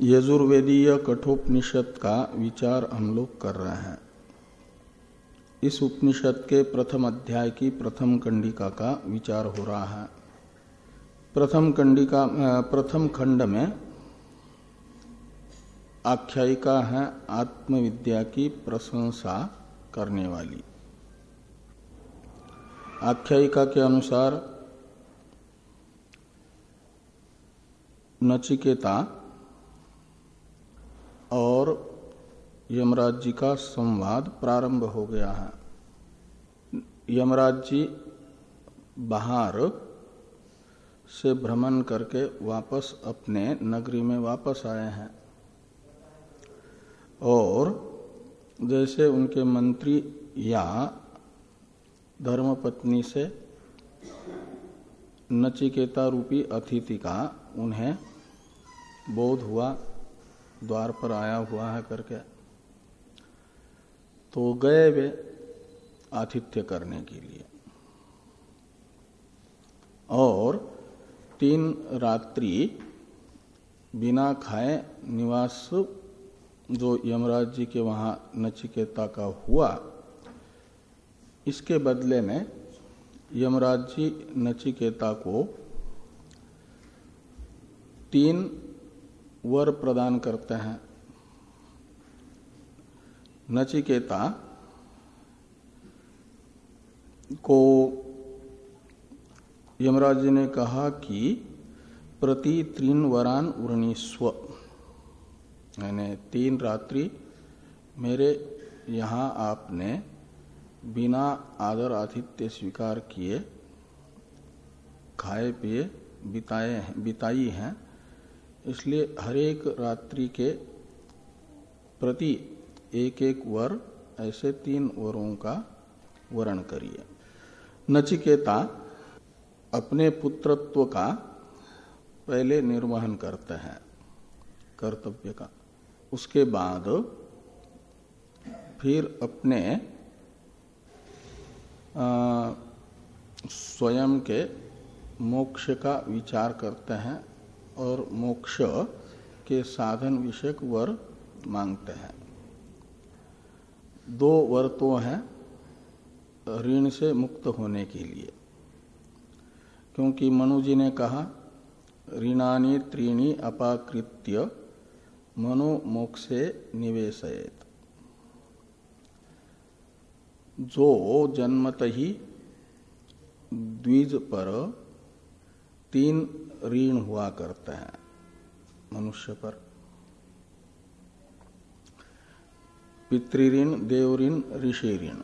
यजुर्वेदीय कठोपनिषद का विचार हम लोग कर रहे हैं। इस उपनिषद के प्रथम अध्याय की प्रथम कंडिका का विचार हो रहा है। प्रथम कंडिका प्रथम खंड में आख्यायिका है आत्मविद्या की प्रशंसा करने वाली। आख्यायिका के अनुसार नचिकेता और यमराज जी का संवाद प्रारंभ हो गया है। यमराज जी बाहर से भ्रमण करके वापस अपने नगरी में वापस आए हैं। और जैसे उनके मंत्री या धर्मपत्नी से नचिकेता रूपी अतिथि का उन्हें बोध हुआ द्वार पर आया हुआ है करके तो गए वे आतिथ्य करने के लिए। और तीन रात्रि बिना खाए निवास, जो यमराज जी के वहाँ नचिकेता का हुआ, इसके बदले में यमराज जी नचिकेता को तीन वर प्रदान करते हैं। नचिकेता को यमराज जी ने कहा कि प्रति तीन वरान वर्णिस्व यानी तीन रात्रि मेरे यहाँ आपने बिना आदर आतिथ्य स्वीकार किए, खाए, पिए, बिताए बिताई हैं। इसलिए हरेक रात्रि के प्रति एक एक वर, ऐसे तीन वरों का वर्ण करिए। नचिकेता अपने पुत्रत्व का पहले निर्वहन करते हैं, कर्तव्य का। उसके बाद फिर अपने स्वयं के मोक्ष का विचार करते हैं। और मोक्ष के साधन विषयक वर मांगते हैं। दो वर तो हैं ऋण से मुक्त होने के लिए। क्योंकि मनु जी ने कहा, ऋणानी त्रीणी अपाकृत्य, मनो मोक्षे निवेशयत। जो जन्मत ही द्विज पर तीन ऋण हुआ करते हैं मनुष्य पर। पितृऋण, देवऋण ऋषि ऋण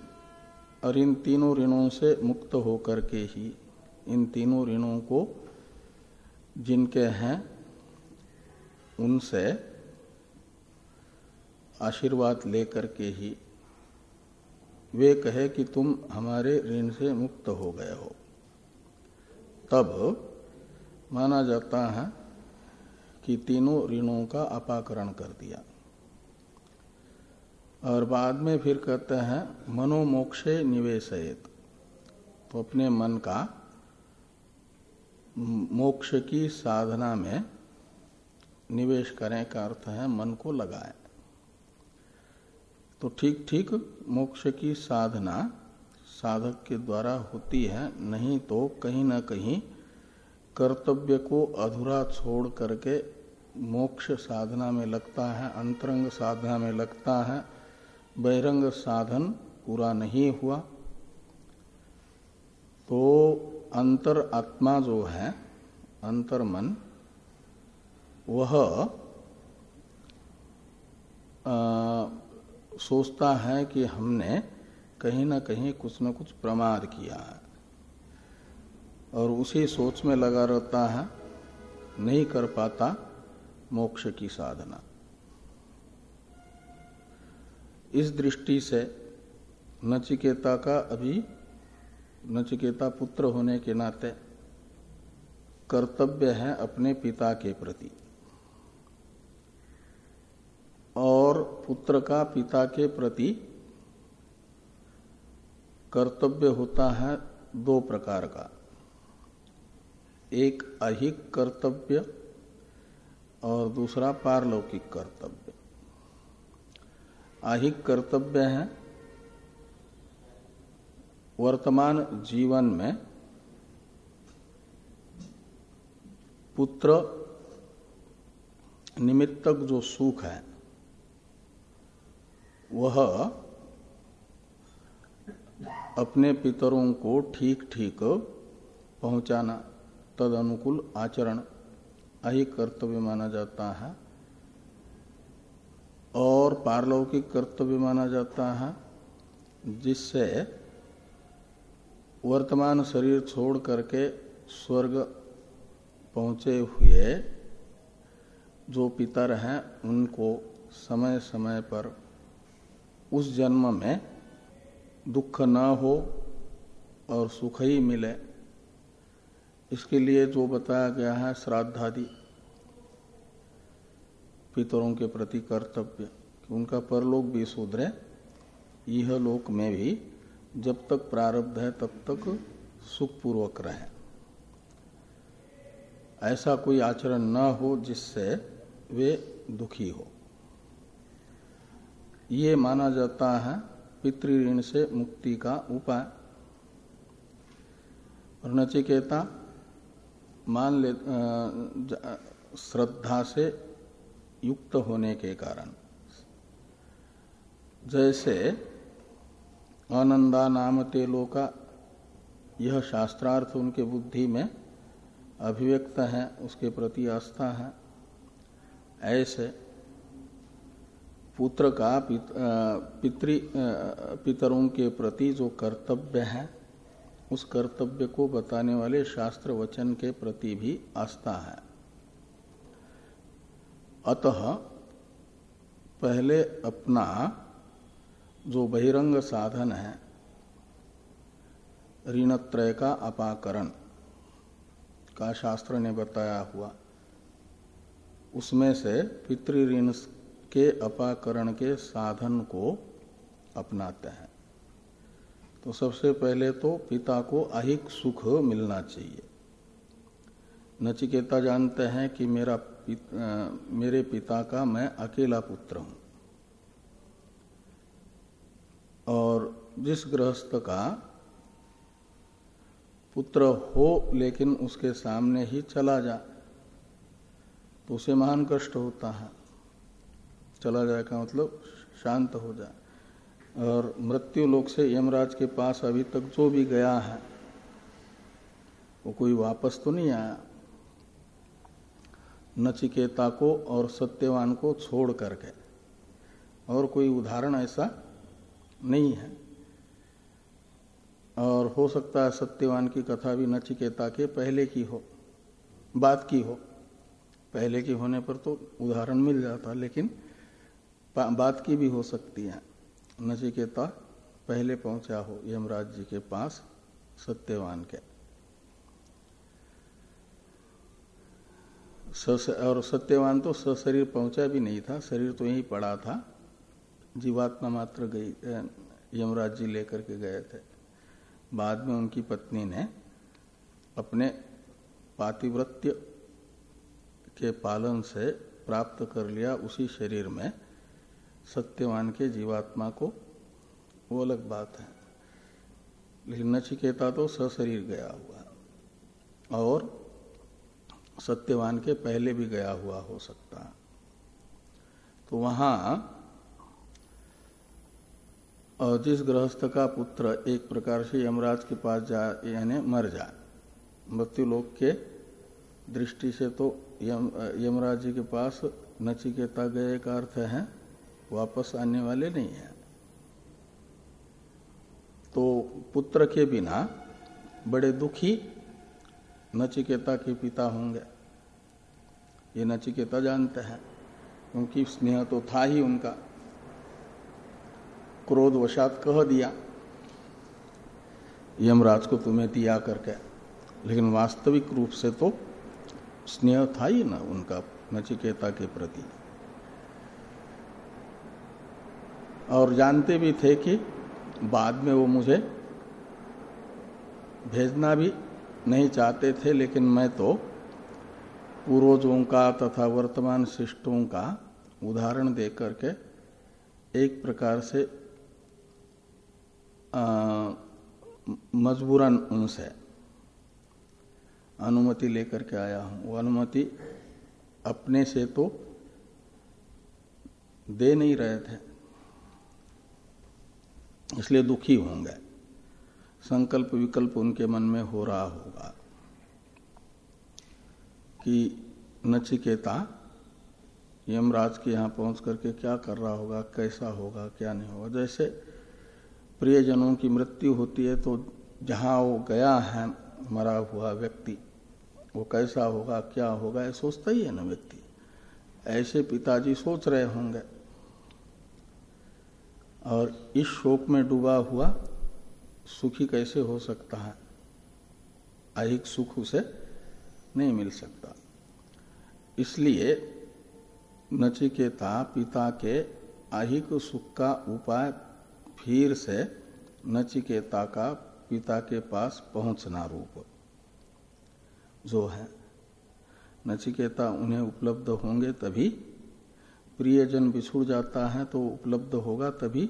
और इन तीनों ऋणों से मुक्त होकर के ही इन तीनों ऋणों को जिनके हैं, उनसे आशीर्वाद लेकर के ही वे कहे कि तुम हमारे ऋण से मुक्त हो गए हो। तब माना जाता है कि तीनों ऋणों का अपाकरण कर दिया। और बाद में फिर कहते हैं, मनोमोक्षे निवेशयत। तो अपने मन का मोक्ष की साधना में निवेश करें का अर्थ है मन को लगाए। तो ठीक ठीक मोक्ष की साधना साधक के द्वारा होती है, नहीं तो कहीं ना कहीं कर्तव्य को अधूरा छोड़ करके मोक्ष साधना में लगता है, अंतरंग साधना में लगता है, बहिरंग साधन पूरा नहीं हुआ। तो अंतर आत्मा जो है, अंतर मन, वह सोचता है कि हमने कहीं ना कहीं कुछ न कुछ प्रमाद किया है। और उसी सोच में लगा रहता है, नहीं कर पाता मोक्ष की साधना। इस दृष्टि से नचिकेता का अभी नचिकेता पुत्र होने के नाते कर्तव्य है अपने पिता के प्रति और पुत्र का पिता के प्रति कर्तव्य होता है दो प्रकार का। एक अहिक कर्तव्य और दूसरा पारलौकिक कर्तव्य। आहिक कर्तव्य है वर्तमान जीवन में पुत्र निमित्तक जो सुख है, वह अपने पितरों को ठीक ठीक पहुंचाना तद अनुकूल आचरण, अहि कर्तव्य माना जाता है। और पारलौकिक कर्तव्य माना जाता है, जिससे वर्तमान शरीर छोड़ करके स्वर्ग पहुँचे हुए जो पितर हैं, उनको समय समय पर उस जन्म में दुख न हो और सुख ही मिले। इसके लिए जो बताया गया है, श्राद्धादि पितरों के प्रति कर्तव्य उनका परलोक भी सुधरे, यह लोक में भी जब तक प्रारब्ध है, तब तक सुखपूर्वक रहे। ऐसा कोई आचरण न हो जिससे वे दुखी हो। ये माना जाता है, पितृऋण से मुक्ति का उपाय। और नचिकेता मान ले श्रद्धा से युक्त होने के कारण। जैसे आनंदा नाम तेलो का यह शास्त्रार्थ उनके बुद्धि में अभिव्यक्त है, उसके प्रति आस्था है। ऐसे पुत्र का पितृ पितरों के प्रति जो कर्तव्य है उस कर्तव्य को बताने वाले शास्त्र वचन के प्रति भी आस्था है। अतः पहले अपना जो बहिरंग साधन है, ऋणत्रय का अपाकरण, का शास्त्र ने बताया हुआ, उसमें से पितृऋण के अपाकरण के साधन को अपनाते हैं। तो सबसे पहले तो पिता को अहिक सुख मिलना चाहिए। नचिकेता जानते हैं कि मेरा पिता, मेरे पिता का मैं अकेला पुत्र हूँ। और जिस गृहस्थ का पुत्र हो लेकिन उसके सामने ही चला जा तो उसे महान कष्ट होता है। चला जाए का मतलब शांत हो जाए। और मृत्यु लोक से यमराज के पास अभी तक जो भी गया है, वो कोई वापस तो नहीं आया। नचिकेता को और सत्यवान को छोड़ करके। और कोई उदाहरण ऐसा नहीं है। और हो सकता है सत्यवान की कथा भी नचिकेता के पहले की हो बात की हो। पहले की होने पर तो उदाहरण मिल जाता, लेकिन बात की भी हो सकती है। नचिकेता पहले पहुँचा हो, यमराज जी के पास सत्यवान के। और सत्यवान तो सशरीर पहुँचा भी नहीं था, शरीर तो यही पड़ा था। जीवात्मा मात्र गई यमराज जी लेकर के गए थे। बाद में उनकी पत्नी ने अपने पातिव्रत्य के पालन से प्राप्त कर लिया उसी शरीर में। सत्यवान के जीवात्मा को वो अलग बात है। लेकिन नचिकेता तो सशरीर गया हुआ और सत्यवान के पहले भी गया हुआ हो सकता है। तो वहाँ जिस गृहस्थ का पुत्र एक प्रकार से यमराज के पास जा यानी मर जाए। मृत्यु लोक के दृष्टि से तो यम, यमराज जी के पास नचिकेता गए का अर्थ है वापस आने वाले नहीं है। तो पुत्र के बिना बड़े दुखी नचिकेता के पिता होंगे। ये नचिकेता जानते हैं क्योंकि स्नेह तो था ही उनका। क्रोध वशात कह दिया, यमराज को तुम्हें दिया करके। लेकिन वास्तविक रूप से तो स्नेह था ही ना उनका, नचिकेता के प्रति। और जानते भी थे कि बाद में वो मुझे भेजना भी नहीं चाहते थे, लेकिन मैं तो पूर्वजों का तथा वर्तमान शिष्टों का उदाहरण दे करके एक प्रकार से मजबूरन उनसे अनुमति लेकर के आया हूँ। वो अनुमति अपने से तो दे नहीं रहे थे। इसलिए दुखी होंगे। संकल्प विकल्प उनके मन में हो रहा होगा कि नचिकेता, यमराज के यहाँ पहुँच करके क्या कर रहा होगा, कैसा होगा, क्या नहीं होगा। जैसे प्रियजनों की मृत्यु होती है तो जहाँ वो गया है, मरा हुआ व्यक्ति, वो कैसा होगा, क्या होगा, ये सोचता ही है ना व्यक्ति। ऐसे पिताजी सोच रहे होंगे। और इस शोक में डूबा हुआ सुखी कैसे हो सकता है? अधिक सुख उसे नहीं मिल सकता। इसलिए नचिकेता पिता के अहिक सुख का उपाय फिर से नचिकेता का पिता के पास पहुँचना रूप। जो है, नचिकेता उन्हें उपलब्ध होंगे तभी प्रियजन बिछुड़ जाता है तो उपलब्ध होगा तभी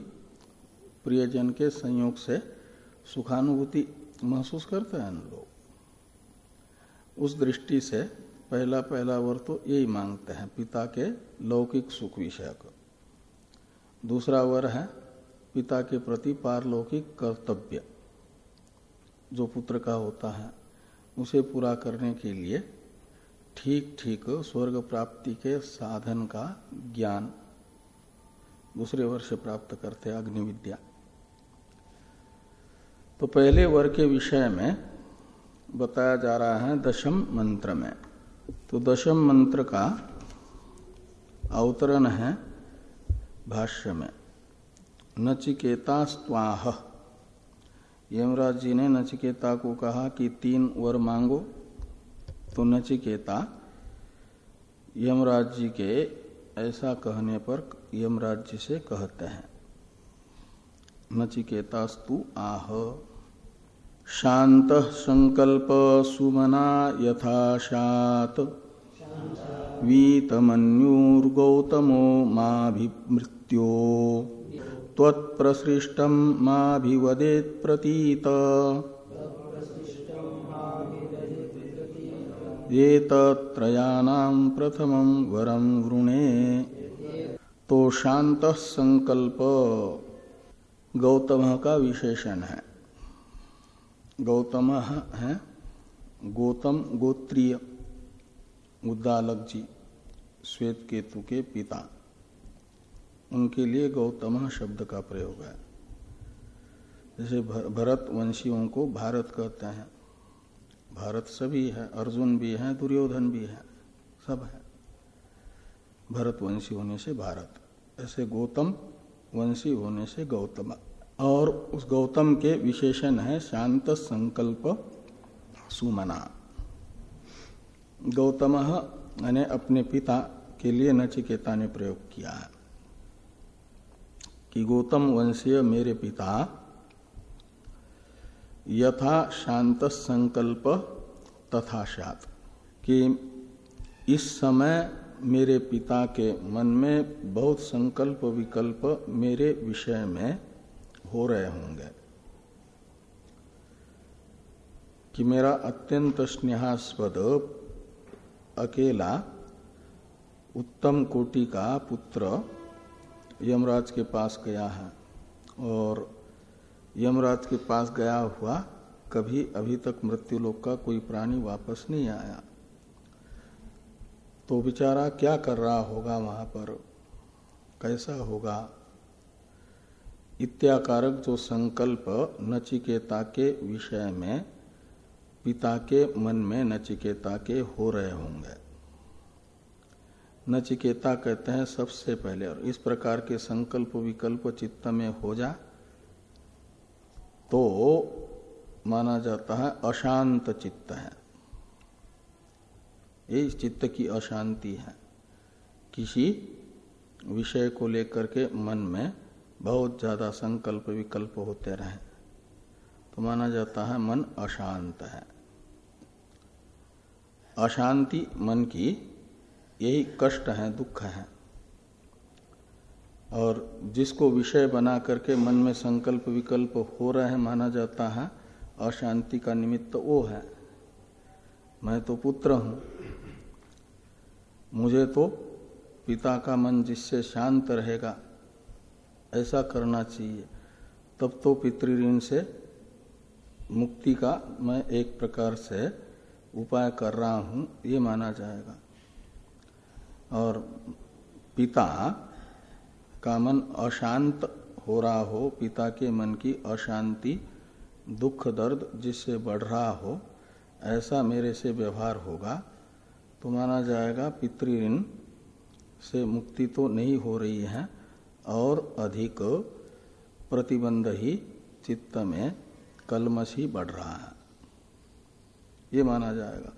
प्रियजन के संयोग से सुखानुभूति महसूस करते हैं लोग। उस दृष्टि से पहला पहला वर तो यही मांगते हैं, पिता के लौकिक सुख विषयक। दूसरा वर है, पिता के प्रति पारलौकिक कर्तव्य। जो पुत्र का होता है, उसे पूरा करने के लिए ठीक ठीक स्वर्ग प्राप्ति के साधन का ज्ञान। दूसरे वर्ष प्राप्त करते अग्नि विद्या तो पहले वर्ग के विषय में बताया जा रहा है दशम मंत्र में। तो दशम मंत्र का अवतरण है भाष्य में। नचिकेता स्वाह यमराज जी ने नचिकेता को कहा कि तीन वर मांगो। तो नचिकेता यमराज जी के ऐसा कहने पर यमराज जी से कहते हैं, नचिकेतास्तु आह। शांत संकल्प सुमना यथाशात वीतमन्युर्गौतमो माभिमृत्यो। त्वत्प्रसृष्टं माभिवदेत् प्रतीत एतत्रयाणां प्रथमं वरं वृणे। तो शांत संकल्प। गौतम का विशेषण है। गौतम है गौतम गोत्रीय उद्दालक जी श्वेत केतु के पिता। उनके लिए गौतम शब्द का प्रयोग है। जैसे भरत वंशियों को भारत कहते हैं। भारत सभी है, अर्जुन भी है, दुर्योधन भी है, सब है। भरत वंशी होने से भारत, ऐसे गौतम वंशी होने से गौतम। और उस गौतम के विशेषण है शांत संकल्प सुमना। गौतम ने अपने पिता के लिए नचिकेता ने प्रयोग किया है कि गौतम वंशीय मेरे पिता यथा शांत संकल्प तथा शात कि इस समय मेरे पिता के मन में बहुत संकल्प विकल्प मेरे विषय में हो रहे होंगे, कि मेरा अत्यंत स्नेहास्पद अकेला उत्तम कोटि का पुत्र यमराज के पास गया है और यमराज के पास गया हुआ, कभी अभी तक मृत्यु लोक का कोई प्राणी वापस नहीं आया। तो बेचारा क्या कर रहा होगा वहाँ पर? कैसा होगा? इत्याकारक जो संकल्प नचिकेता के विषय में, पिता के मन में नचिकेता के हो रहे होंगे। नचिकेता कहते हैं, सबसे पहले, और इस प्रकार के संकल्प विकल्प चित्त में हो जा। तो माना जाता है अशांत चित्त है। ये चित्त की अशांति है। किसी विषय को लेकर के मन में बहुत ज़्यादा संकल्प विकल्प होते रहे। तो माना जाता है मन अशांत है। अशांति मन की यही कष्ट है, दुख है। और जिसको विषय बना करके मन में संकल्प विकल्प हो रहे हैं, माना जाता है, अशांति का निमित्त वो है। मैं तो पुत्र हूँ। मुझे तो पिता का मन जिससे शांत रहेगा, ऐसा करना चाहिए। तब तो पितृऋण से मुक्ति का मैं एक प्रकार से उपाय कर रहा हूँ, ये माना जाएगा। और पिता का मन अशांत हो रहा हो, पिता के मन की अशांति, दुख, दर्द जिससे बढ़ रहा हो, ऐसा मेरे से व्यवहार होगा। तो माना जाएगा पितृऋण से मुक्ति तो नहीं हो रही है, और अधिक प्रतिबंध ही चित्त में कलमश ही बढ़ रहा है। ये माना जाएगा।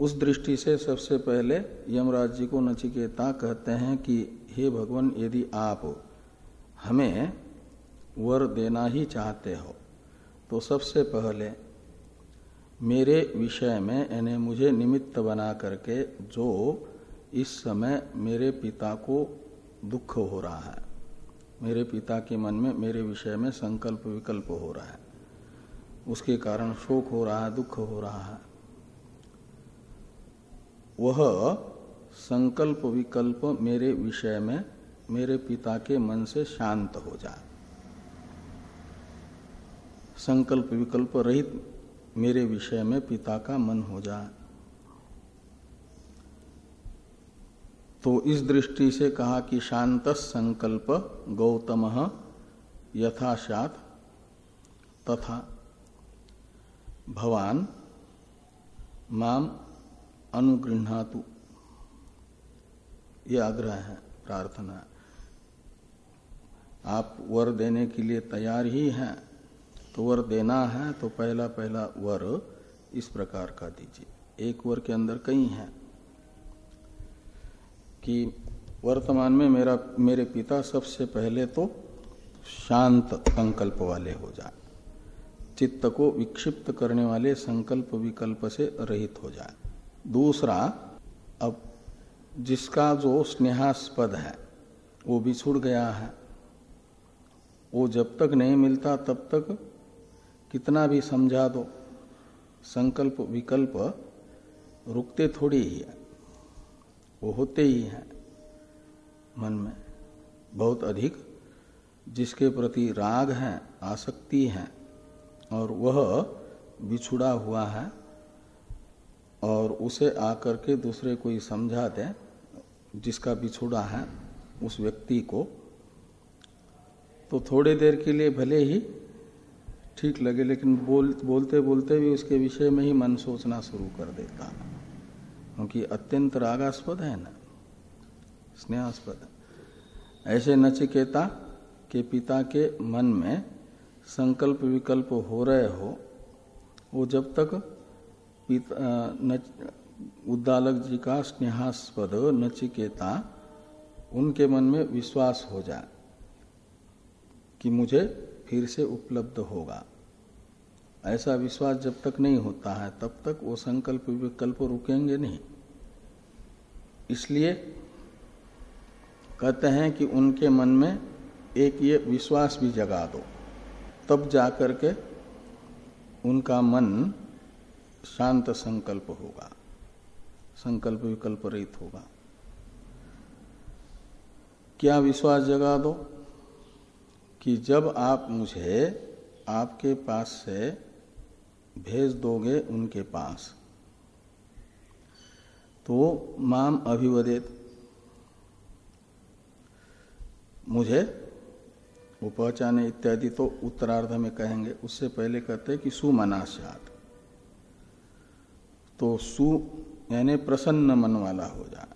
उस दृष्टि से सबसे पहले यमराज जी को नचिकेता कहते हैं कि हे भगवान, यदि आप हमें वर देना ही चाहते हो तो सबसे पहले मेरे विषय में, यानी मुझे निमित्त बना करके जो इस समय मेरे पिता को दुख हो रहा है, मेरे पिता के मन में, मेरे विषय में संकल्प विकल्प हो रहा है, उसके कारण शोक हो रहा है, दुख हो रहा है, वह संकल्प विकल्प मेरे विषय में मेरे पिता के मन से शांत हो जाए। संकल्प विकल्प रहित मेरे विषय में पिता का मन हो जाए। तो इस दृष्टि से कहा कि शांत संकल्प गौतम यथाशात तथा भवान माम अनुगृहातु ये आग्रह है, प्रार्थना आप वर देने के लिए तैयार ही हैं तो वर देना है तो पहला पहला वर इस प्रकार का दीजिए। एक वर के अंदर कई हैं कि वर्तमान में मेरा, मेरे पिता सबसे पहले तो शांत संकल्प वाले हो जाए, चित्त को विक्षिप्त करने वाले संकल्प विकल्प से रहित हो जाए। दूसरा, अब जिसका जो स्नेहास्पद है, वो भी बिछुड़ गया है। वो जब तक नहीं मिलता, तब तक कितना भी समझा दो, संकल्प विकल्प रुकते थोड़ी ही है। वो होते ही हैं मन में। बहुत अधिक जिसके प्रति राग है, आसक्ति है, और वह बिछुड़ा हुआ है, और उसे आकर के दूसरे कोई समझा दे जिसका बिछुड़ा है, उस व्यक्ति को तो थोड़ी देर के लिए भले ही ठीक लगे, लेकिन बोल, बोलते बोलते भी उसके विषय में ही मन सोचना शुरू कर देता। क्योंकि अत्यंत रागास्पद है ना, स्नेहास्पद ऐसे नचिकेता के पिता के मन में संकल्प विकल्प हो रहे हो, वो जब तक उद्दालक जी का स्नेहास्पद नचिकेता, उनके मन में विश्वास हो जाए कि मुझे फिर से उपलब्ध होगा। ऐसा विश्वास जब तक नहीं होता है, तब तक वो संकल्प विकल्प रुकेंगे नहीं। इसलिए कहते हैं कि उनके मन में एक ये विश्वास भी जगा दो। तब जाकर के उनका मन शांत संकल्प होगा। संकल्प विकल्प रहित होगा। क्या विश्वास जगा दो कि जब आप मुझे आपके पास से भेज दोगे उनके पास तो माम अभिवदित, मुझे वो पहचाने इत्यादि तो उत्तरार्ध में कहेंगे, उससे पहले कहते हैं कि सुमनाश्यात तो सु, यानी प्रसन्न मन वाला हो जाए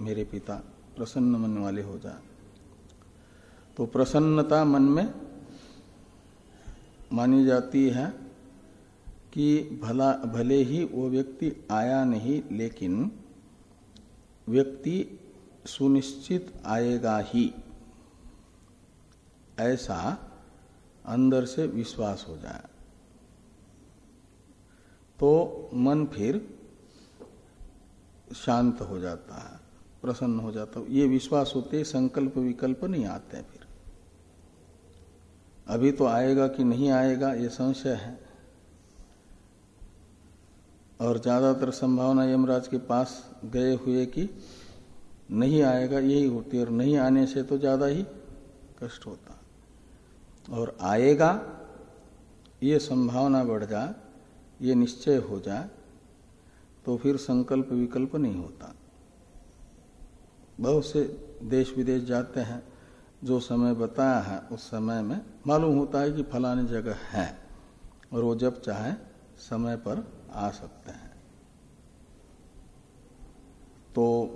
मेरे पिता प्रसन्न मन वाले हो जाए तो प्रसन्नता मन में मानी जाती है कि भला, भले ही वो व्यक्ति आया नहीं, लेकिन व्यक्ति सुनिश्चित आएगा ही। ऐसा अंदर से विश्वास हो जाए। तो मन फिर शांत हो जाता है, प्रसन्न हो जाता है। ये विश्वास होते संकल्प विकल्प नहीं आते फिर। अभी तो आएगा कि नहीं आएगा, ये संशय है। और ज़्यादातर संभावना यमराज के पास गए हुए कि नहीं आएगा, यही होती है, और नहीं आने से तो ज़्यादा ही कष्ट होता और आएगा, ये संभावना बढ़ जाए ये निश्चय हो जाए तो फिर संकल्प विकल्प नहीं होता। बहुत से देश विदेश जाते हैं, जो समय बताया है, उस समय में मालूम होता है कि फलानी जगह है, और वो जब चाहे, समय पर आ सकते हैं। तो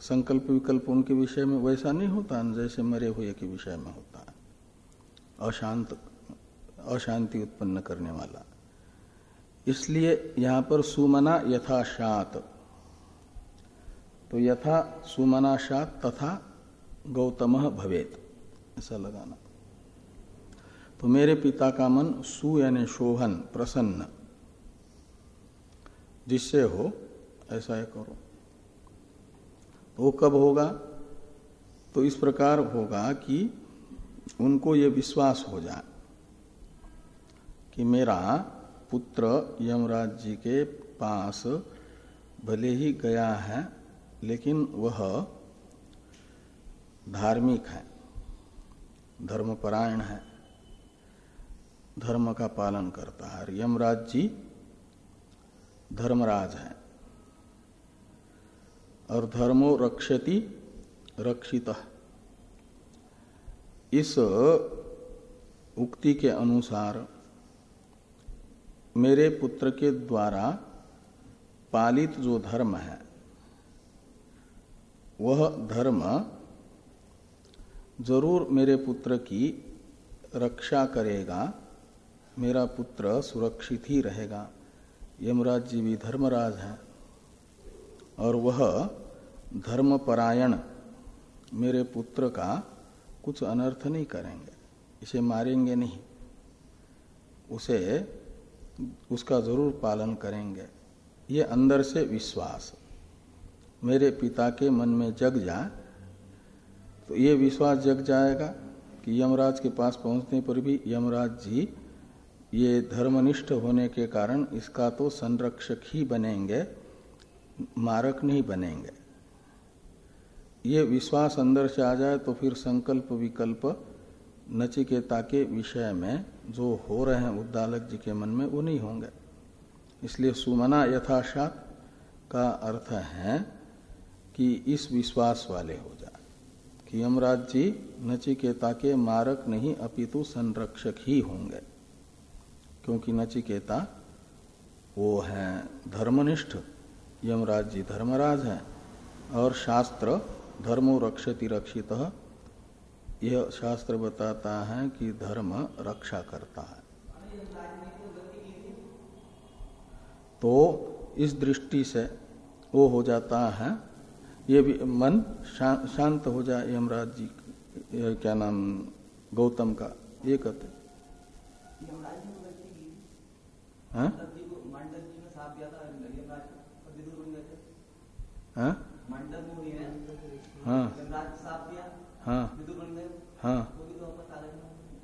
संकल्प विकल्प उनके विषय में वैसा नहीं होता, जैसे मरे हुए के विषय में होता है। अशांत, अशांति उत्पन्न करने वाला। इसलिए यहाँ पर सुमना यथाशात तो यथा सुमनाशात तथा गौतम भवेत। ऐसा लगाना। तो मेरे पिता का मन सु यानी शोभन, प्रसन्न। जिससे हो, ऐसा है करो। तो वो कब होगा? तो इस प्रकार होगा कि उनको ये विश्वास हो जाए कि मेरा पुत्र यमराज जी के पास भले ही गया है, लेकिन वह धार्मिक है, धर्मपरायण है, धर्म का पालन करता है। यमराज जी धर्मराज है। और धर्मो रक्षति रक्षित। इस उक्ति के अनुसार मेरे पुत्र के द्वारा पालित जो धर्म है, वह धर्म ज़रूर मेरे पुत्र की रक्षा करेगा, मेरा पुत्र सुरक्षित ही रहेगा। यमराज जी भी धर्मराज हैं और वह धर्मपरायण मेरे पुत्र का कुछ अनर्थ नहीं करेंगे। इसे मारेंगे नहीं। उसे उसका ज़रूर पालन करेंगे। ये अंदर से विश्वास। मेरे पिता के मन में जग जाए तो ये विश्वास जग जाएगा कि यमराज के पास पहुँचने पर भी यमराज जी, ये धर्मनिष्ठ होने के कारण इसका तो संरक्षक ही बनेंगे, मारक नहीं बनेंगे। ये विश्वास अंदर से आ जाए तो फिर संकल्प विकल्प नचिकेता के विषय में जो हो रहे हैं उद्दालक जी के मन में, वो नहीं होंगे। इसलिए सुमना यथाशात का अर्थ है कि इस विश्वास वाले हो जाए। कि यमराज जी नचिकेता के मारक नहीं, अपितु संरक्षक ही होंगे। क्योंकि नचिकेता वो है धर्मनिष्ठ। यमराज जी धर्मराज हैं और शास्त्र धर्मो रक्षति रक्षित यह शास्त्र बताता है कि धर्म रक्षा करता है तो इस दृष्टि से वो हो जाता है ये भी मन शा, शांत हो जाए यमराज जी क्या नाम गौतम का ये कहते हाँ? हाँ? हाँ। हाँ।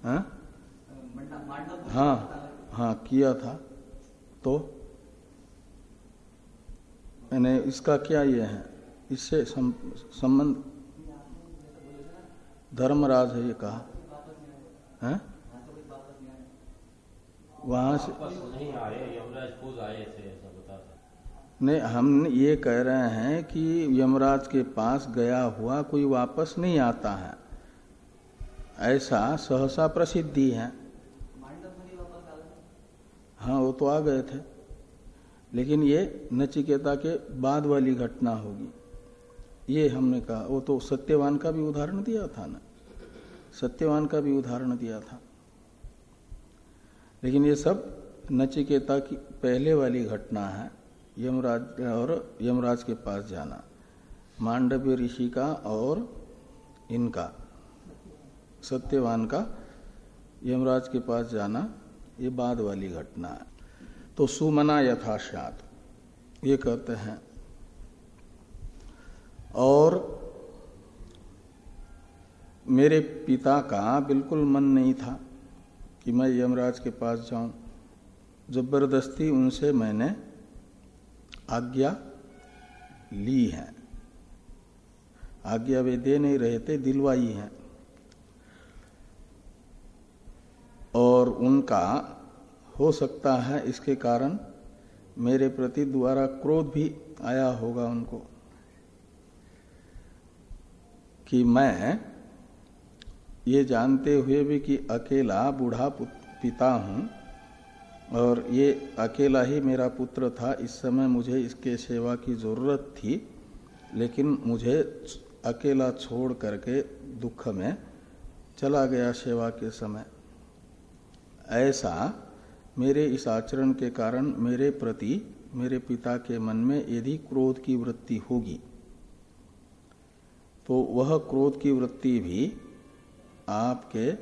हाँ? हाँ। हाँ हाँ किया था। तो? मैंने इसका क्या ये है? इससे संबंध? धर्मराज है ये कहा। है? वहाँ से नहीं आए यमराज खुद आए थे नहीं हम ये कह रहे हैं कि यमराज के पास गया हुआ कोई वापस नहीं आता है। ऐसा सहसा प्रसिद्धि है। हाँ वो तो आ गए थे। लेकिन ये नचिकेता के बाद वाली घटना होगी। ये हमने कहा, वो तो सत्यवान का भी उदाहरण दिया था ना। सत्यवान का भी उदाहरण दिया था। लेकिन ये सब नचिकेता की पहले वाली घटना है। यमराज, और यमराज के पास जाना। मांडव्य ऋषि का और इनका, सत्यवान का यमराज के पास जाना, ये बाद वाली घटना है। तो सुमना यथाशात ये कहते हैं। और मेरे पिता का बिल्कुल मन नहीं था कि मैं यमराज के पास जाऊँ। ज़बरदस्ती उनसे मैंने आज्ञा ली है। आज्ञा वे दे नहीं रहे थे, दिलवाई है। और उनका हो सकता है इसके कारण मेरे प्रति द्वारा क्रोध भी आया होगा उनको कि मैं ये जानते हुए भी कि अकेला बूढ़ा पिता हूँ। और ये अकेला ही मेरा पुत्र था। इस समय मुझे इसके सेवा की ज़रूरत थी, लेकिन मुझे अकेला छोड़ करके दुख में चला गया सेवा के समय। ऐसा मेरे इस आचरण के कारण मेरे प्रति, मेरे पिता के मन में यदि क्रोध की वृत्ति होगी। तो वह क्रोध की वृत्ति भी आपके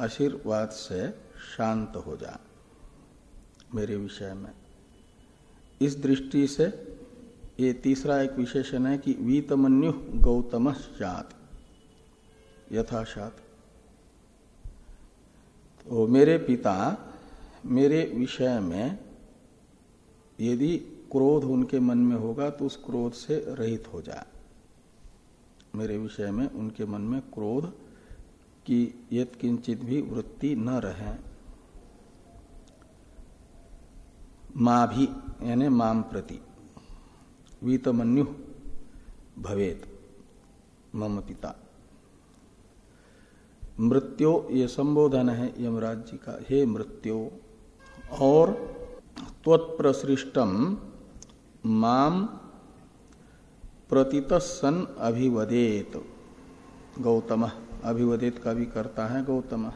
आशीर्वाद से शांत हो जाए मेरे विषय में। इस दृष्टि से ये तीसरा एक विशेषण है कि वीतमन्यु गौतम जात यथाशात। तो मेरे पिता, मेरे विषय में यदि क्रोध उनके मन में होगा तो उस क्रोध से रहित हो जाए मेरे विषय में उनके मन में क्रोध की यत किंचित भी वृत्ति न रहे। माँ भी यानी माम प्रति। वीतमन्यु भवेत, मम पिता। मृत्यो, ये संबोधन है यमराज जी का, हे मृत्यो। और त्वत्प्रसृष्टम माम प्रतित सन अभिवदेत। गौतम अभिवदेत का भी करता है गौतम।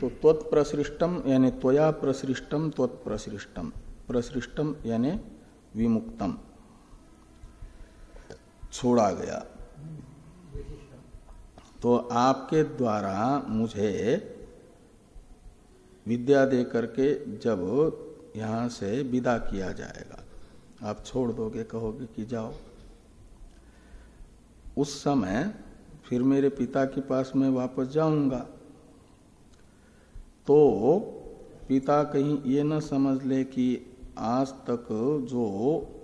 तो त्वत्प्रसृष्टम यानी त्वया प्रसृष्टम त्वत्प्रसृष्टम प्रसृष्टम यानी विमुक्तम। छोड़ा गया। तो आपके द्वारा मुझे विद्या दे करके जब यहाँ से विदा किया जाएगा, आप छोड़ दोगे, कहोगे कि जाओ। उस समय फिर मेरे पिता के पास मैं वापस जाऊँगा। तो पिता कहीं ये न समझ ले कि आज तक जो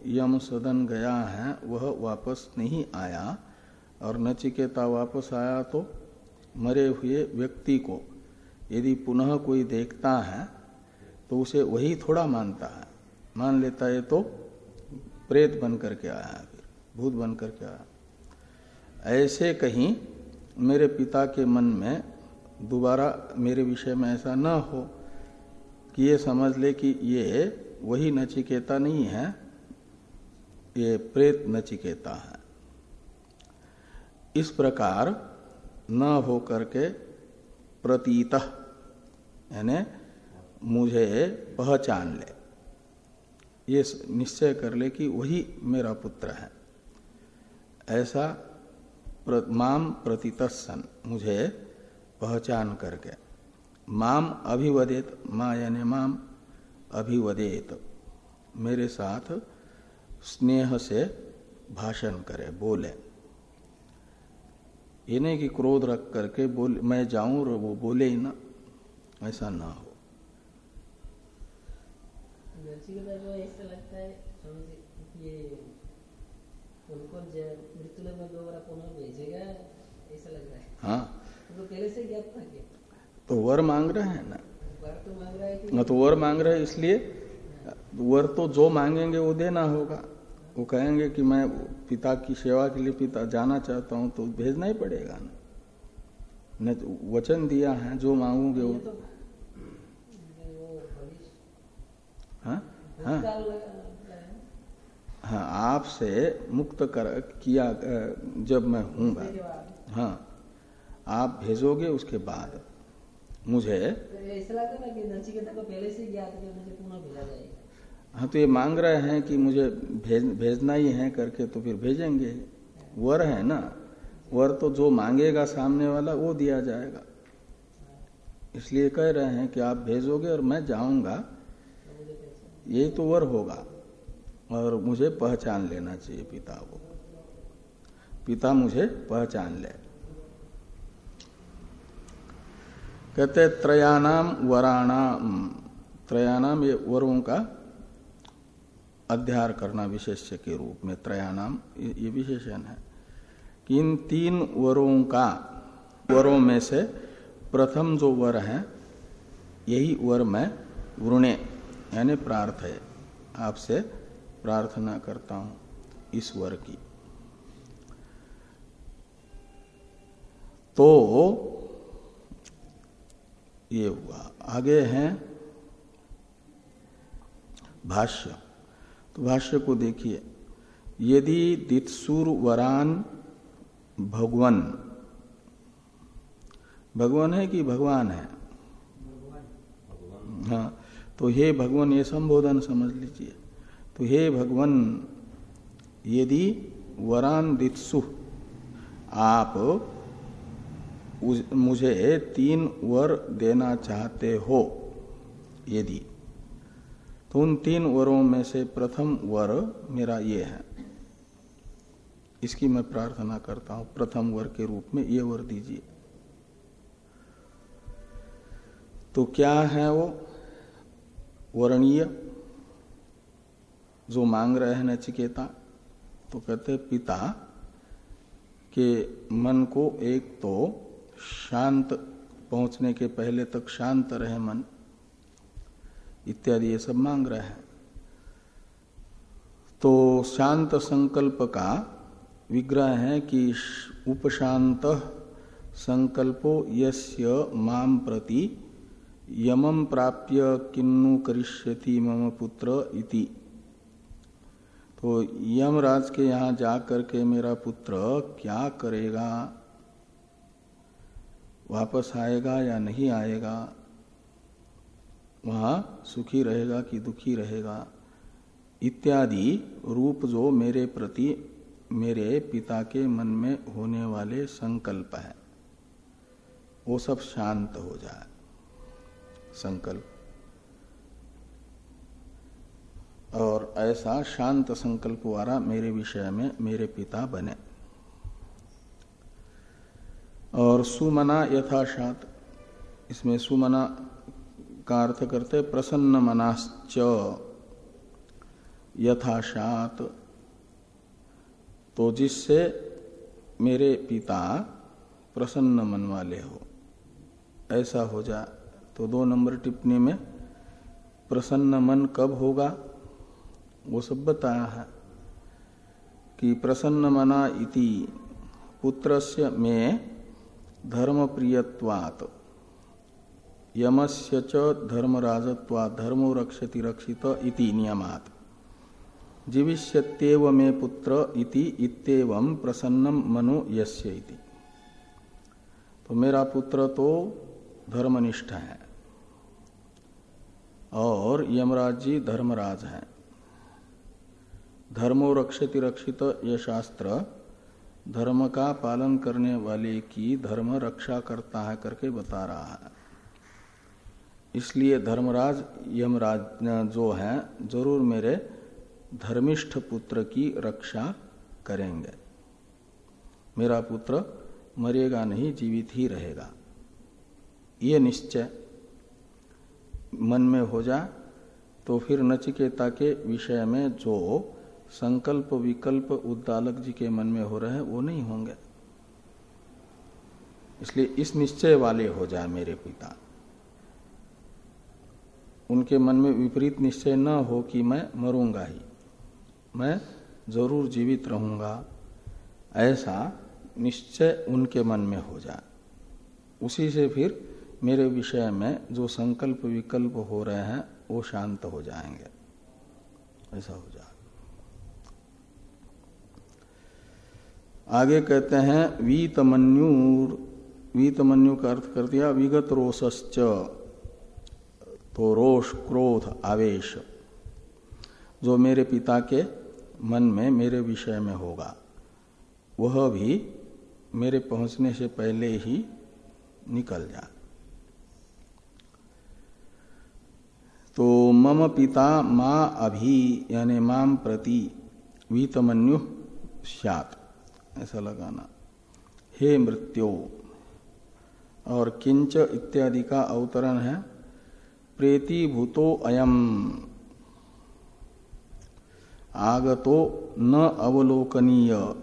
यम सदन गया है, वह वापस नहीं आया और नचिकेता वापस आया तो मरे हुए व्यक्ति को यदि पुनः कोई देखता है तो उसे वही थोड़ा मानता है। मान लेता है तो प्रेत बन करके आया है फिर भूत बन करके आया ऐसे कहीं मेरे पिता के मन में दोबारा मेरे विषय में ऐसा न हो कि ये समझ ले कि ये वही नचिकेता नहीं है ये प्रेत नचिकेता है। इस प्रकार न हो करके प्रतीत यानी मुझे पहचान ले। ये निश्चय कर ले कि वही मेरा पुत्र है। ऐसा प्र, माम प्रतीत सन मुझे पहचान करके। माम अभिवदेत माँ यानी माम अभिवदेत। मेरे साथ स्नेह से भाषण करे बोले। ये नहीं कि क्रोध रख करके बोल मैं जाऊँ और वो बोले ही ना। ऐसा ना हो। ऐसा लगता है। है हाँ तो पहले से ज्ञात था तो वर मांग रहे हैं ना? वर तो मांग रहा है कि ना तो वर मांग रहे इसलिए वर तो जो मांगेंगे वो देना होगा। वो कहेंगे कि मैं पिता की सेवा के लिए पिता जाना चाहता हूँ तो भेजना ही पड़ेगा ना। नहीं तो वचन दिया है जो मांगोगे वो। तो हाँ? हाँ। है हाँ आपसे मुक्त कर किया जब मैं बाद हाँ। आप भेजोगे उसके बाद मुझे। है तो ये मांग रहे हैं कि मुझे भेज, भेजना ही है करके तो फिर भेजेंगे। वर है ना? वर तो जो मांगेगा सामने वाला, वो दिया जाएगा। इसलिए कह रहे हैं कि आप भेजोगे और मैं जाऊँगा। ये तो वर होगा और मुझे पहचान लेना चाहिए पिता को। पिता मुझे पहचान ले। कहते त्रयाणाम वराणाम। त्रयाणाम ये वरों का अध्यार करना विशेष्य के रूप में त्रयाणाम ये विशेषण है। कि इन तीन वरों का, वरों में से प्रथम जो वर है, यही वर मैं वृणे, यानी प्रार्थ है। आपसे प्रार्थना करता हूँ इस वर की। तो ये हुआ आगे हैं। भाष्य। तो भाष्य को देखिए। यदि दित्सुर वरान भगवन। भगवान है कि भगवान है? हाँ तो हे भगवान, ये संबोधन समझ लीजिए। तो हे भगवान, यदि वरान दित्सु, आप मुझे तीन वर देना चाहते हो, यदि। तो उन तीन वरों में से प्रथम वर मेरा ये है। इसकी मैं प्रार्थना करता हूँ, प्रथम वर के रूप में ये वर दीजिए। तो क्या है वो वर्णीय? जो मांग रहे हैं नचिकेता तो कहते पिता, के मन को एक तो शांत पहुँचने के पहले तक शांत रहे मन। इत्यादि ये सब मांग रहे हैं। तो शांत संकल्प का विग्रह है कि उपशांत संकल्पो यस्य माम प्रति यमम प्राप्य किन्नु करिष्यति मम पुत्र इति। तो यमराज के यहाँ जाकर के मेरा पुत्र क्या करेगा? वापस आएगा या नहीं आएगा, वहाँ सुखी रहेगा कि दुखी रहेगा, इत्यादि रूप जो मेरे प्रति, मेरे पिता के मन में होने वाले संकल्प है, वो सब शांत हो जाए। संकल्प। और ऐसा शांत संकल्प वाला मेरे विषय में मेरे पिता बने। और सुमना यथाशात। इसमें सुमना का अर्थ करते प्रसन्न मनाश्च। यथाशात। तो जिससे मेरे पिता प्रसन्न मन वाले हो। ऐसा हो जा तो दो नंबर टिप्पणी में, प्रसन्न मन कब होगा? वो सब बताया है कि प्रसन्न मना इति पुत्रस्य में धर्म प्रियवात यमस्य च धर्मराजत्वा धर्मो रक्षति रक्षित इति नियमात। मे पुत्र इति इत्येवं प्रसन्नम मनो यस्य इति। तो मेरा पुत्र तो धर्मनिष्ठ है। और यमराज जी धर्मराज हैं। धर्मो रक्षति रक्षित यह शास्त्र धर्म का पालन करने वाले की धर्म रक्षा करता है करके बता रहा है। इसलिए धर्मराज, यमराज जो है, ज़रूर मेरे धर्मिष्ठ पुत्र की रक्षा करेंगे। मेरा पुत्र मरेगा नहीं, जीवित ही रहेगा। ये निश्चय मन में हो जाए तो फिर नचिकेता के विषय में जो संकल्प विकल्प उद्दालक जी के मन में हो रहे हैं, वो नहीं होंगे। इसलिए इस निश्चय वाले हो जाए मेरे पिता। उनके मन में विपरीत निश्चय न हो कि मैं मरूँगा ही। मैं ज़रूर जीवित रहूँगा। ऐसा निश्चय उनके मन में हो जाए। उसी से फिर मेरे विषय में जो संकल्प विकल्प हो रहे हैं, वो शांत हो जाएँगे। ऐसा हो जाए। आगे कहते हैं वीतमन्यु वीतमन्यु का अर्थ कर दिया विगत रोषश्च तो रोष, क्रोध, आवेश, जो मेरे पिता के मन में, मेरे विषय में होगा। वह भी मेरे पहुँचने से पहले ही निकल जाए तो मम पिता माँ अभी, यानी माम प्रति, वीतमन्यु सात ऐसा लगाना। हे मृत्यो। और किंच इत्यादि का अवतरण है। प्रेतिभूतो अयम। आगतो न अवलोकनीय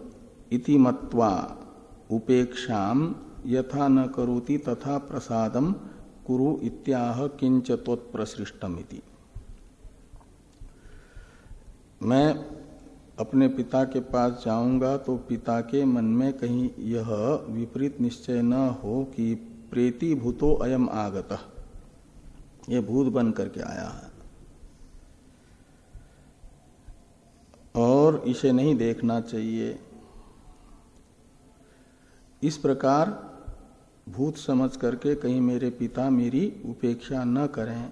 इति मत्वा उपेक्षाम यथा न करोति तथा प्रसादम कुरु इत्याह किंच तत्प्रसृष्टमिति मैं अपने पिता के पास जाऊँगा तो पिता के मन में कहीं यह विपरीत निश्चय न हो कि प्रेति भूतो अयम आगत। ये भूत बन करके आया है। और इसे नहीं देखना चाहिए। इस प्रकार भूत समझ करके कहीं मेरे पिता मेरी उपेक्षा न करें,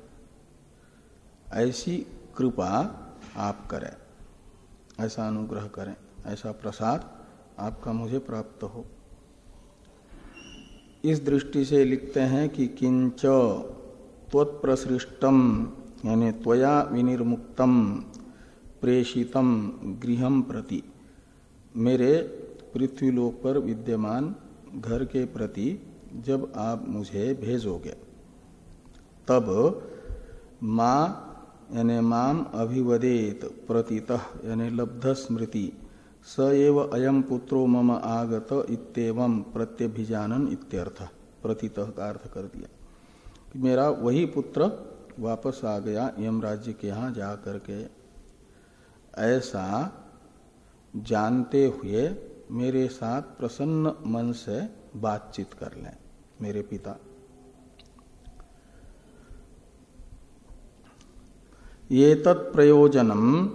ऐसी कृपा आप करें। ऐसा अनुग्रह करें, ऐसा प्रसाद आपका मुझे प्राप्त हो। इस दृष्टि से लिखते हैं कि किंच त्वत्प्रसृष्टम यानी त्वया विनिर्मुक्तम प्रेषितम गृहम प्रति। मेरे पृथ्वीलोक पर विद्यमान घर के प्रति जब आप मुझे भेजोगे, तब माँ यानी माम अभिवदेत प्रतीत, यानी लब्ध स्मृति। स एव अयम पुत्रो मम आगत इतम प्रत्यभिजानन इत्यर्थ। प्रतीत का अर्थ कर दिया। कि मेरा वही पुत्र वापस आ गया यम राज्य के यहाँ जा करके ऐसा जानते हुए मेरे साथ प्रसन्न मन से बातचीत कर लें। मेरे पिता ये तत्प्रयोजनम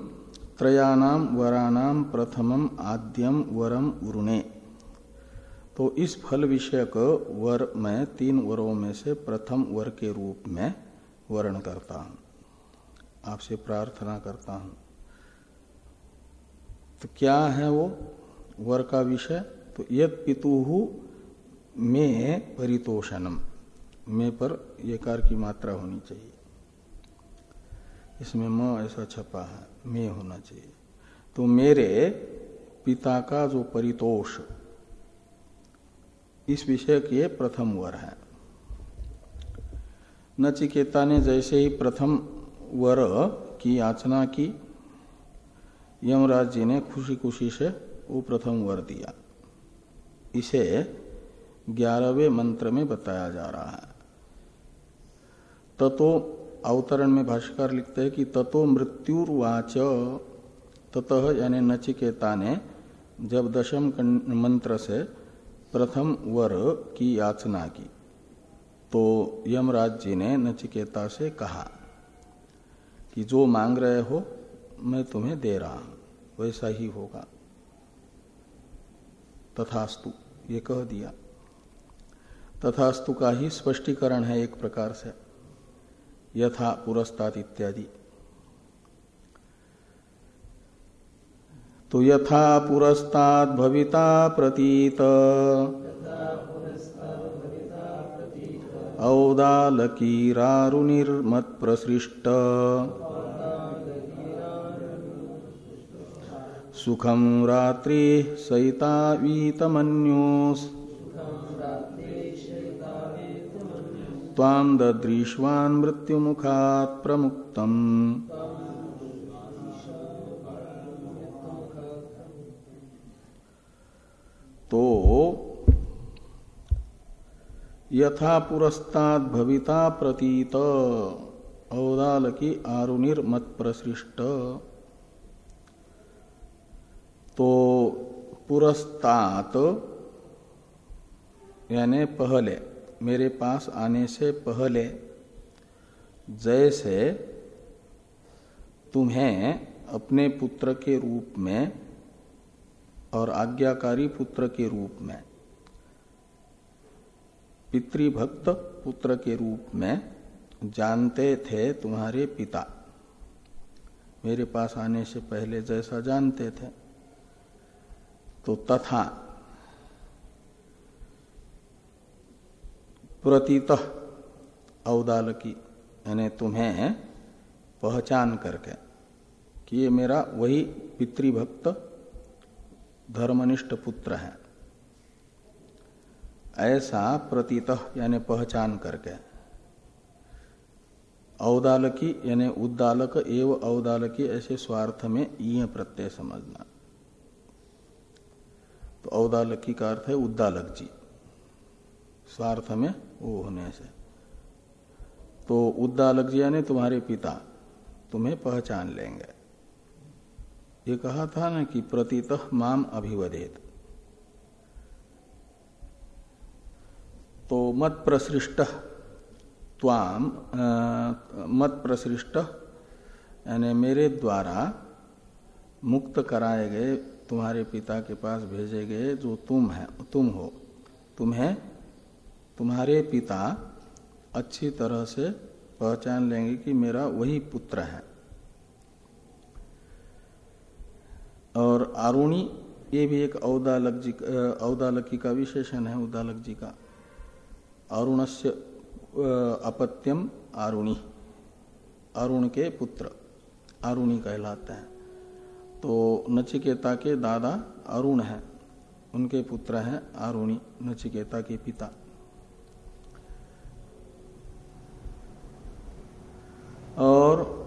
त्रयाणाम वराणाम प्रथमम आद्यम वरम उरुणे। तो इस फल विषयक वर में तीन वरों में से प्रथम वर के रूप में वर्ण करता हूँ। आपसे प्रार्थना करता हूँ। तो क्या है वो वर का विषय? तो यद पितु में परितोषणम। में पर ये कार की मात्रा होनी चाहिए। इसमें म ऐसा छपा है, में होना चाहिए। तो मेरे पिता का जो परितोष, इस विषय के प्रथम वर है। नचिकेता ने जैसे ही प्रथम वर की याचना की, यमराज जी ने खुशी खुशी से वो प्रथम वर दिया। इसे ग्यारहवें मंत्र में बताया जा रहा है। ततो अवतरण में भाष्यकार लिखते हैं कि ततो मृत्युर्वाच। ततः यानी नचिकेता ने जब दशम मंत्र से प्रथम वर की याचना की तो यमराज जी ने नचिकेता से कहा कि जो मांग रहे हो, मैं तुम्हें दे रहा हूँ। वैसा ही होगा। तथास्तु, ये कह दिया। तथास्तु का ही स्पष्टीकरण है एक प्रकार से। यथा पुरस्तात इत्यादि। तो यथा पुरस्ताद भविता प्रतीत। औदालकीरारुनिर्मत प्रसृष्ट सुखम रात्रि सहिता ताम ददृश्वान मृत्यु मुखात प्रमुक्तम। तो यथा पुरस्ताद भविता प्रतीत औदाल की आरुनिर्मत प्रसृष्ट तो पुरस्तात, यानी पहले। मेरे पास आने से पहले जैसे तुम्हें अपने पुत्र के रूप में और आज्ञाकारी पुत्र के रूप में, पितृभक्त पुत्र के रूप में जानते थे तुम्हारे पिता। मेरे पास आने से पहले जैसा जानते थे तो तथा प्रतीत अवदालकी यानी तुम्हें पहचान करके कि ये मेरा वही पितृभक्त धर्मनिष्ठ पुत्र है। ऐसा प्रतीत, यानी पहचान करके। औदालकी, यानी उद्दालक एवं औदालकी, ऐसे स्वार्थ में ये प्रत्यय समझना। तो औदालकी का अर्थ है उद्दालक जी। स्वार्थ में वो होने से। तो उद्दालक यानी तुम्हारे पिता तुम्हें पहचान लेंगे। ये कहा था ना कि प्रतीत माम अभिवदेत। तो मत प्रसृष्ट त्वाम मत प्रसृष्ट यानी मेरे द्वारा मुक्त कराए गए, तुम्हारे पिता के पास भेजे गए जो तुम है, तुम हो, तुम्हें तुम्हारे पिता अच्छी तरह से पहचान लेंगे कि मेरा वही पुत्र है। और आरुणी, ये भी एक औदालक जी, औदालकी का विशेषण है उदालक जी का। अरुणस्य अपत्यम आरुणी। अरुण के पुत्र, आरुणी कहलाते हैं। तो नचिकेता के दादा अरुण हैं, उनके पुत्र हैं आरुणी, नचिकेता के पिता। और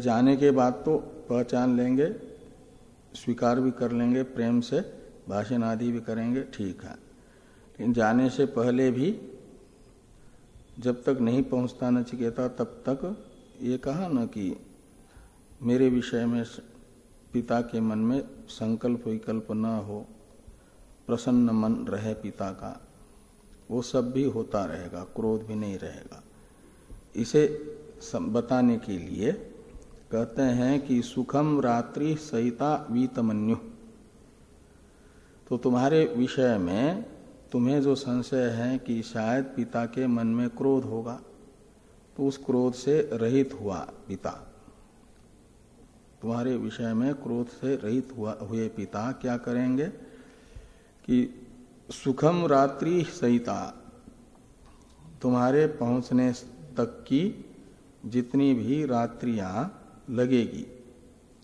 जाने के बाद तो पहचान लेंगे, स्वीकार भी कर लेंगे, प्रेम से भाषण आदि भी करेंगे, ठीक है। लेकिन जाने से पहले भी जब तक नहीं पहुँचता नचिकेता, तब तक ये कहा न कि मेरे विषय में पिता के मन में संकल्प विकल्प न हो, प्रसन्न मन रहे पिता का, वो सब भी होता रहेगा, क्रोध भी नहीं रहेगा। इसे बताने के लिए कहते हैं कि सुखम रात्रि सहिता वीतमन्यु। तो तुम्हारे विषय में तुम्हें जो संशय है कि शायद पिता के मन में क्रोध होगा तो उस क्रोध से रहित हुआ पिता। तुम्हारे विषय में क्रोध से रहित हुआ, हुए पिता क्या करेंगे कि सुखम रात्रि सहिता तुम्हारे पहुँचने तक की जितनी भी रात्रियाँ लगेगी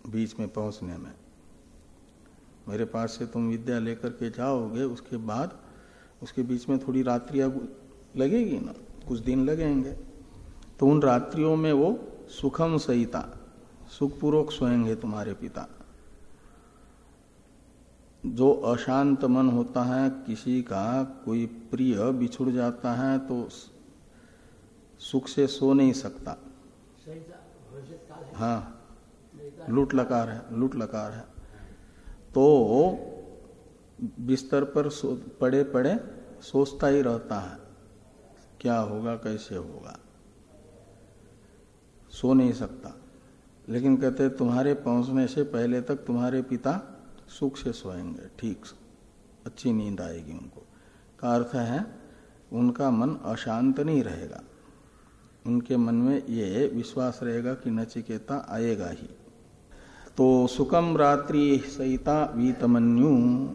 बीच में पहुँचने में। मेरे पास से तुम विद्या लेकर के जाओगे, उसके बाद उसके बीच में थोड़ी रात्रियाँ लगेगी ना, कुछ दिन लगेंगे। तो उन रात्रियों में वो सुखम सहिता, सुखपूर्वक सोएँगे तुम्हारे पिता। जो अशांत मन होता है, किसी का कोई प्रिय बिछुड़ जाता है तो सुख से सो नहीं सकता। हाँ। लूट लकार है, लूट लकार है। तो बिस्तर पर पड़े पड़े सोचता ही रहता है, क्या होगा, कैसे होगा। सो नहीं सकता। लेकिन कहते तुम्हारे पहुँचने से पहले तक तुम्हारे पिता सुख से सोएँगे, ठीक। अच्छी नींद आएगी उनको। का अर्थ है, उनका मन अशांत नहीं रहेगा। उनके मन में ये विश्वास रहेगा कि नचिकेता आएगा ही। तो सुकम रात्रि सहिता वीतमन्यु,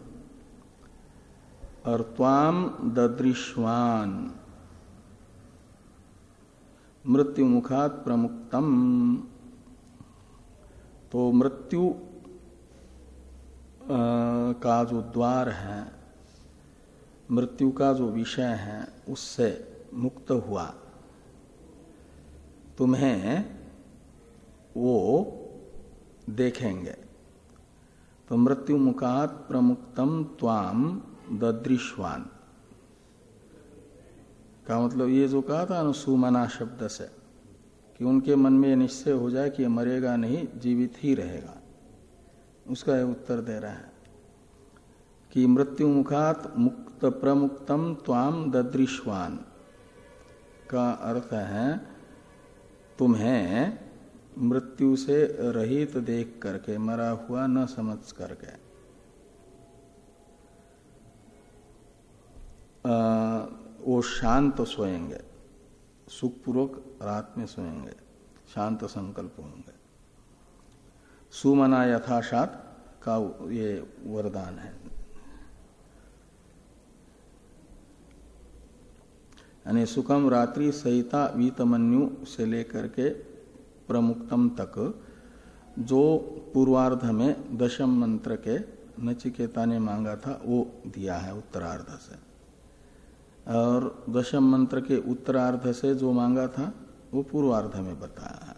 और त्वाम ददृश्वान। मृत्यु मुखात प्रमुक्तम। तो मृत्यु का जो द्वार है, मृत्यु का जो विषय है, उससे मुक्त हुआ। तुम्हें वो देखेंगे। तो मृत्यु मुखात प्रमुक्तम त्वाम ददृश्वान का मतलब ये जो कहा था सुमना शब्द से, कि उनके मन में निश्चय हो जाए कि ये मरेगा नहीं, जीवित ही रहेगा। उसका उत्तर दे रहा है कि मृत्यु मुखात मुक्त प्रमुक्तम त्वाम ददृश्वान का अर्थ है तुम्हें मृत्यु से रहित देख करके मरा हुआ न समझ करके। आ, वो शांत सोएँगे सुखपूर्वक रात में सोएँगे शांत संकल्प होंगे। सुमना यथाशात का ये वरदान है। यानी सुखम रात्रि सहिता वीतमन्यु से लेकर के प्रमुक्तम तक, जो पूर्वार्ध में दशम मंत्र के नचिकेता ने मांगा था, वो दिया है उत्तरार्ध से। और दशम मंत्र के उत्तरार्ध से जो मांगा था, वो पूर्वार्ध में बताया है,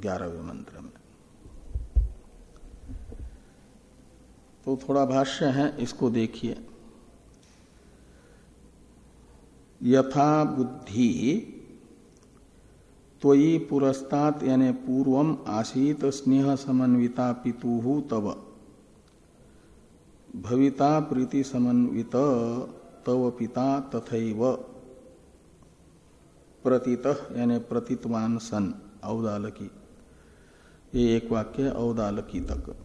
ग्यारहवें मंत्र में। तो थोड़ा भाष्य है, इसको देखिए। यथा बुद्धि त्वयि पुरस्तात यानी पूर्व आसीत स्नेह समन्विता पितु तव। भविता प्रीति समन्वित तव पिता तथैव। प्रतीत यानी प्रतीतवान सन औदालकी। ये एक वाक्य औदालकी तक।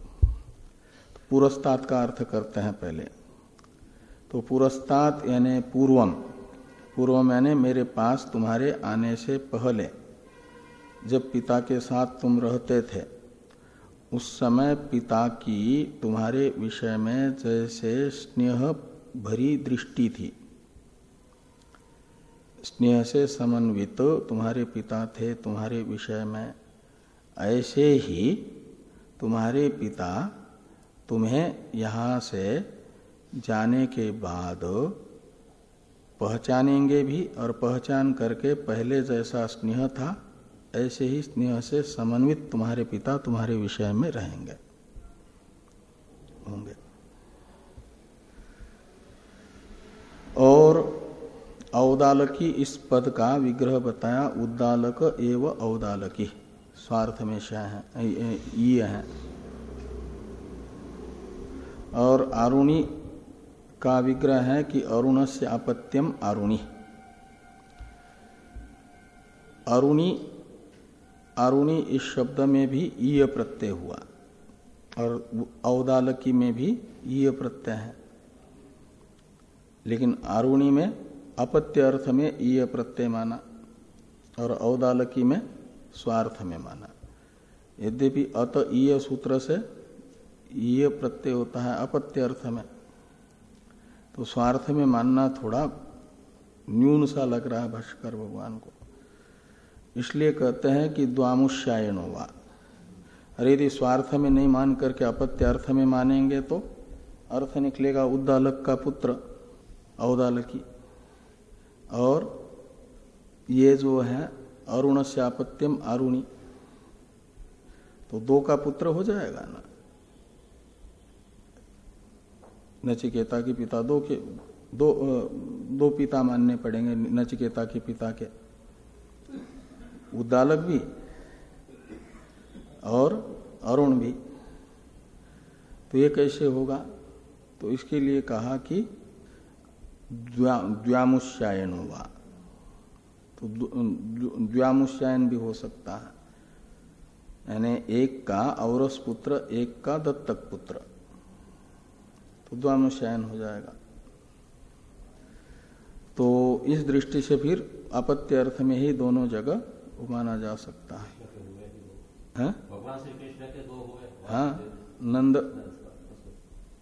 पुरस्तात का अर्थ करते हैं पहले। तो पुरस्तात यानी पूर्वम। पूर्वम मैंने मेरे पास तुम्हारे आने से पहले जब पिता के साथ तुम रहते थे, उस समय पिता की तुम्हारे विषय में जैसे स्नेह भरी दृष्टि थी। स्नेह से समन्वित तुम्हारे पिता थे तुम्हारे विषय में, ऐसे ही तुम्हारे पिता तुम्हें यहाँ से जाने के बाद पहचानेंगे भी और पहचान करके पहले जैसा स्नेह था, ऐसे ही स्नेह से समन्वित तुम्हारे पिता तुम्हारे विषय में रहेंगे। होंगे। और औदालकी इस पद का विग्रह बताया, उद्दालक एवं औदालकी। स्वार्थ में है, ये है। और आरुणी का विग्रह है कि अरुण से अपत्यम अरुणी। अरुणी अरुणी इस शब्द में भी ईय प्रत्यय हुआ और औदालकी में भी ईय प्रत्यय है। लेकिन अरुणी में अपत्य अर्थ में ईय प्रत्यय माना और औदालकी में स्वार्थ में माना। यद्यपि अत ईय सूत्र से ईय प्रत्यय होता है अपत्य अर्थ में। तो स्वार्थ में मानना थोड़ा न्यून सा लग रहा है भाष्कर भगवान को। इसलिए कहते हैं कि द्वामुष्यायण हुआ अरे यदि स्वार्थ में नहीं मान करके अपत्य अर्थ में मानेंगे तो अर्थ निकलेगा उद्दालक का पुत्र, औदालकी। और ये जो है अरुण से अपत्यम आरुणी तो दो का पुत्र हो जाएगा ना। नचिकेता के पिता, दो के, दो दो पिता मानने पड़ेंगे नचिकेता के पिता के। उद्दालक भी और अरुण भी। तो ये कैसे होगा? तो इसके लिए कहा कि द्व्यामुष्यायन होगा। तो द्व्यामुष्यायन भी हो सकता है। यानी एक का औरस पुत्र, एक का दत्तक पुत्र। तो शयन हो जाएगा। तो इस दृष्टि से फिर अपत्य अर्थ में ही दोनों जगह माना जा सकता है। भगवान श्री कृष्ण के दो हुए। हाँ? नंद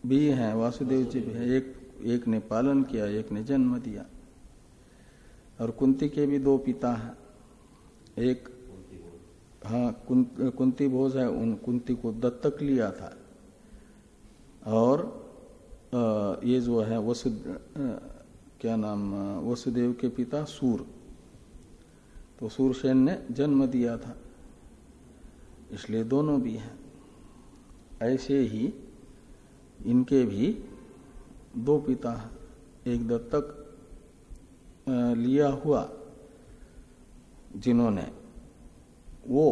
भी हैं वासुदेव जी भी है। एक एक ने पालन किया एक ने जन्म दिया। और कुंती के भी दो पिता हैं। एक हाँ कुंती भोज है उन कुंती को दत्तक लिया था। और ये जो है वसु क्या नाम वसुदेव के पिता सूर। तो सूरसेन ने जन्म दिया था। इसलिए दोनों भी हैं। ऐसे ही इनके भी दो पिता एक दत्तक लिया हुआ जिन्होंने वो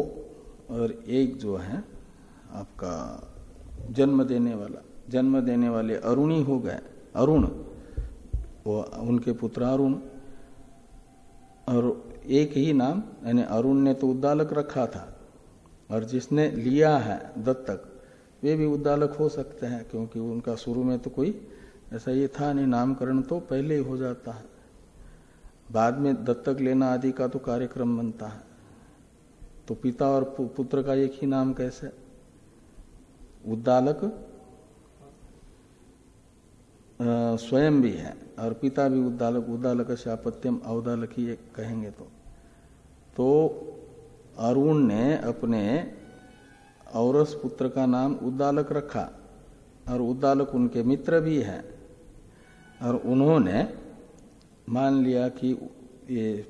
और एक जो है आपका जन्म देने वाला। जन्म देने वाले अरुणी हो गए। अरुण, वो उनके पुत्र अरुण। और एक ही नाम, यानी अरुण ने तो उद्दालक रखा था। और जिसने लिया है दत्तक, वे भी उद्दालक हो सकते हैं, क्योंकि उनका शुरू में तो कोई ऐसा ये था नहीं, नामकरण तो पहले ही हो जाता है। बाद में दत्तक लेना आदि का तो कार्यक्रम बनता है। तो पिता और पुत्र का एक ही नाम कैसे? उद्दालक स्वयं भी है और पिता भी उद्दालक उद्दालक से अपत्यम अवदालक ही कहेंगे तो। तो अरुण ने अपने औरस पुत्र का नाम उद्दालक रखा और उद्दालक उनके मित्र भी है और उन्होंने मान लिया कि ये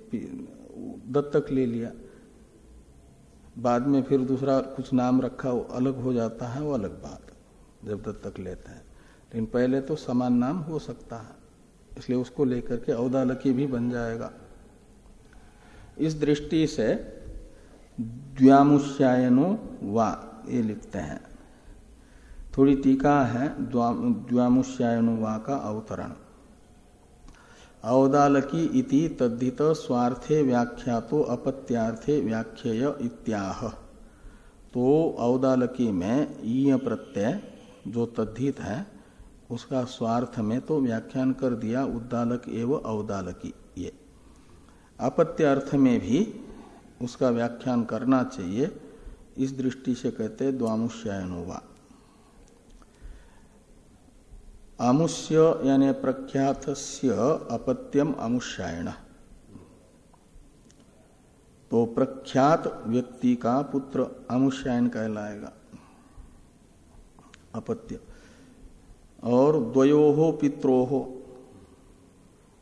दत्तक ले लिया। बाद में फिर दूसरा कुछ नाम रखा, वो अलग हो जाता है, वो अलग बात जब दत्तक लेते हैं। लेकिन पहले तो समान नाम हो सकता है, इसलिए उसको लेकर के औदालकी भी बन जाएगा। इस दृष्टि से द्व्यामुष्यायनो वा, ये लिखते हैं। थोड़ी टीका है द्व्यामुष्यायनो वा का अवतरण। औदालकी इति तद्धित स्वार्थे व्याख्या तो अपत्यार्थे व्याख्येय इत्याह। तो औदालकी में ईय प्रत्यय जो तद्धित है उसका स्वार्थ में तो व्याख्यान कर दिया उद्दालक एवं अवदालकी ये। अपत्य अर्थ में भी उसका व्याख्यान करना चाहिए, इस दृष्टि से कहते द्वामुष्यायनोवा आमुष्य यानी प्रख्यात अपत्यम अमुष्यायण तो प्रख्यात व्यक्ति का पुत्र अमुष्यायन कहलाएगा। अपत्य। और द्वयो पित्रो।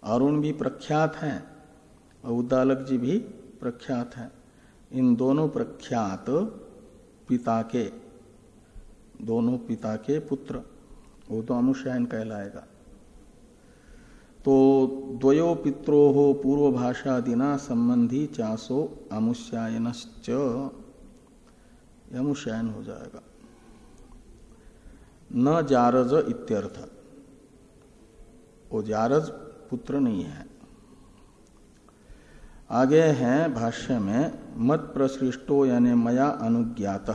अरुण भी प्रख्यात है और उद्दालक जी भी प्रख्यात है। इन दोनों प्रख्यात पिता के, दोनों पिता के पुत्र। वो तो अनुशयन कहलाएगा। तो द्वयो पित्रो हो पूर्व भाषा दिना संबंधी चासो अमुष्यायन अमुष्यायन हो जाएगा। न जारज इत्यर्थ। वो जारज पुत्र नहीं है। आगे है भाष्य में, मत प्रसृष्टो यानी मया अनुज्ञात।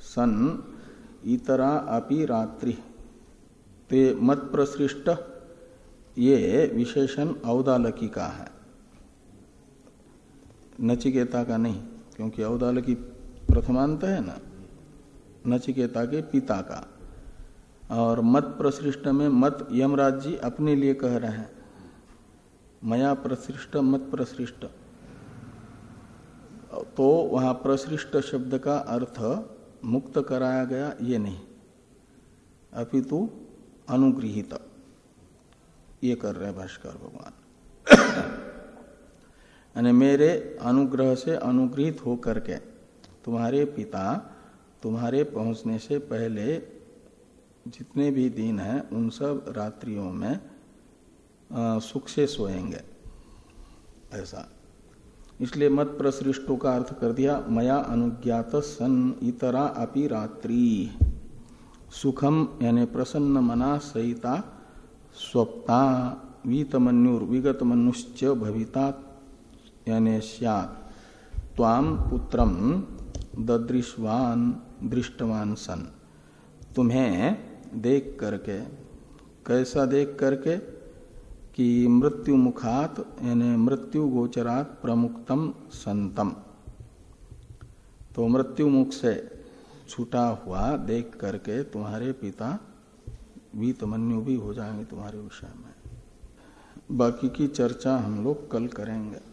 सन इतरा अपि रात्रि। ते मत प्रसृष्ट, ये विशेषण औदालकी का है। नचिकेता का नहीं, क्योंकि औदालकी प्रथमांत है ना। नचिकेता के पिता का। और मत प्रसृष्ट में मत यमराज जी अपने लिए कह रहे हैं। मया प्रसृष्ट, मत प्रसृष्ट। तो वहाँ प्रसृष्ट शब्द का अर्थ मुक्त कराया गया, ये नहीं। अपितु अनुगृहित। ये कर रहे भाष्कर भगवान। यानी मेरे अनुग्रह से अनुग्रहित होकर के तुम्हारे पिता तुम्हारे पहुँचने से पहले जितने भी दिन हैं, उन सब रात्रियों में सुख से सोएँगे। ऐसा। इसलिए मत प्रसृष्टों का अर्थ कर दिया, मया अनुज्ञात सन इतरा अपि रात्रि। सुखम यानी प्रसन्न मना सहिता स्वप्ता वीतमन्युर विगत मनुष्च भविता, यानी स्वाम पुत्रम ददृशवान दृष्टवान सन। तुम्हें देख करके, कैसा देख करके कि मृत्यु मुखात, यानी मृत्यु गोचरात प्रमुक्तम संतम। तो मृत्यु मुख से छूटा हुआ देख करके तुम्हारे पिता वीतमन्यु भी हो जाएँगे तुम्हारे विषय में। बाकी की चर्चा हम लोग कल करेंगे।